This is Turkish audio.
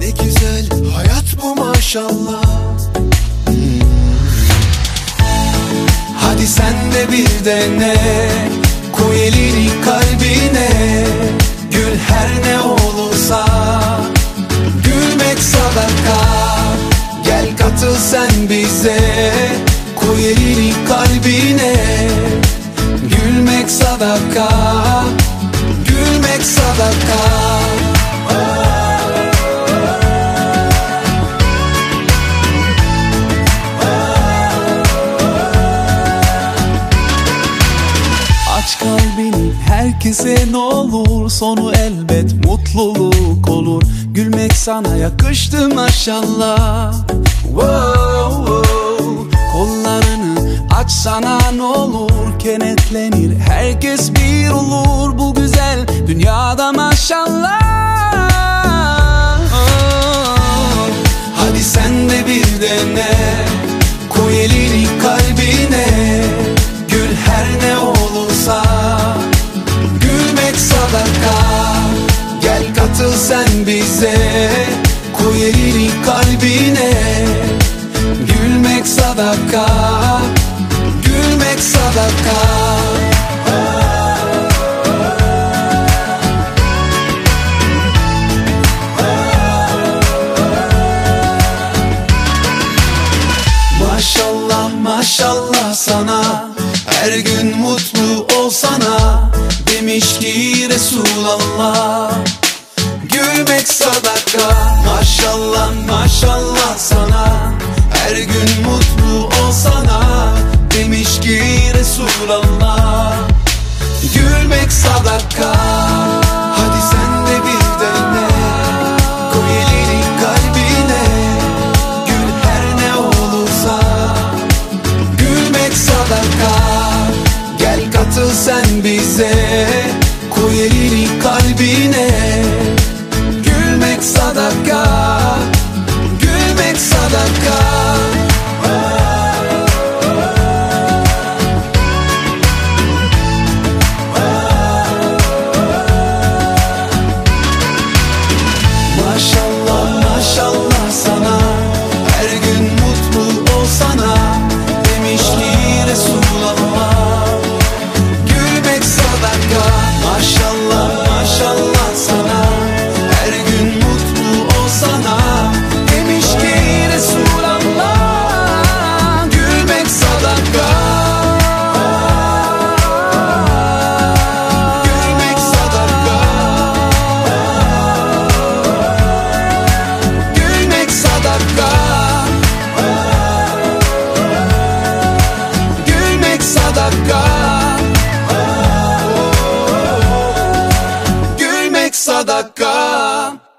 Ne güzel hayat bu maşallah. Hadi sen de bir dene Koy elini kalbine. Gül her ne olursa Gülmek sadaka. Gel katıl sen bize Koy elini kalbine. Gülmek sadaka Gülmek sadaka herkese ne olur Sonu elbet mutluluk olur. Gülmek sana yakıştı maşallah. Wow, wow. Kollarını aç sana ne olur. Kenetlenir herkes bir olur. Bu güzel dünyada maşallah. Hadi sen de bir dene Katıl sen bize Koy elini kalbine? Gülmek sadaka Gülmek sadaka. Maşallah maşallah sana. Her gün mutlu olsana Demiş ki Resulallah Sevmek sadaka. Maşallah maşallah sana. Her gün mutlu olsana Demiş ki Resulallah. Gülmek sadaka. Hadi sen de bir dene. Koy elini kalbine. Gül her ne olursa. Gülmek sadaka. Gel katıl sen bize. da cá.